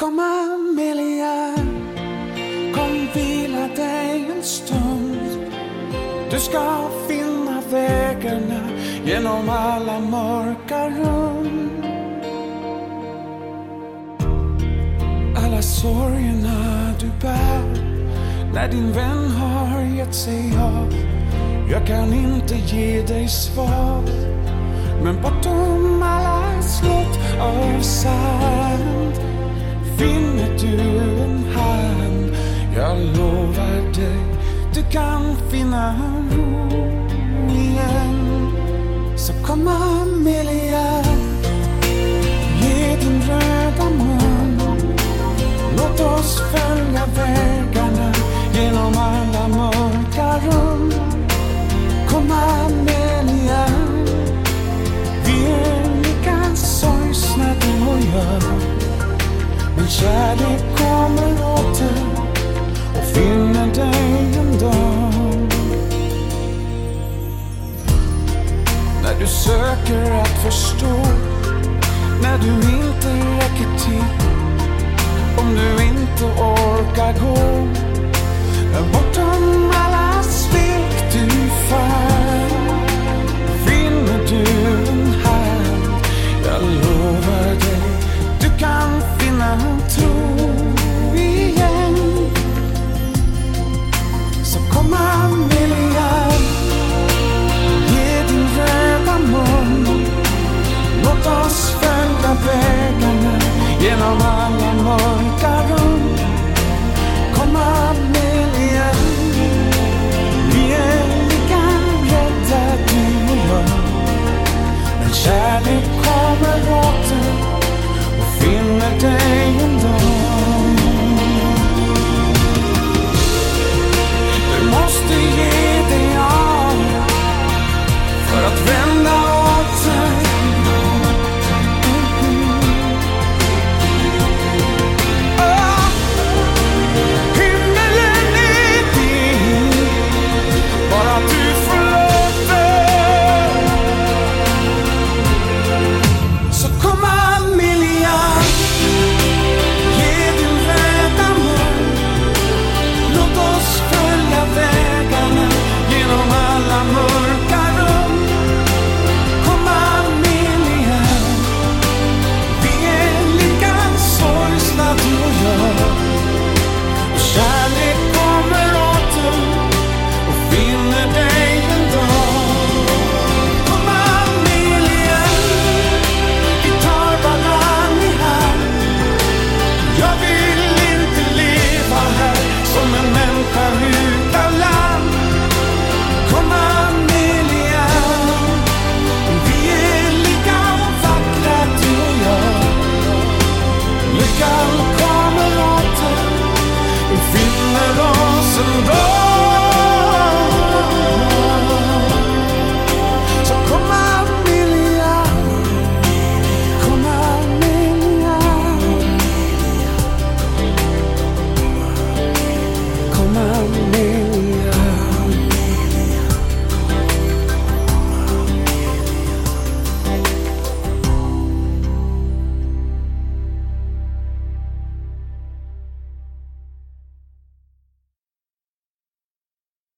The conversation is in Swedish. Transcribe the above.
Kom Amelia, kom vila dig en stund. Du ska finna vägarna genom alla mörka rum. Alla sorgerna du bär när din vän har gett sig av. Jag kan inte ge dig svar. Men bortom alla slott av sand ro igen. Så kom Amelia, ge din röda mun. Låt oss följa vägarna genom alla mörka rum. Kom Amelia, vi är lika sorgsna du och jag. Men kärlek kommer åter och finner dig en dag. Förstå, när du inte räcker till. Om du inte orkar gå, Men kärlek kommer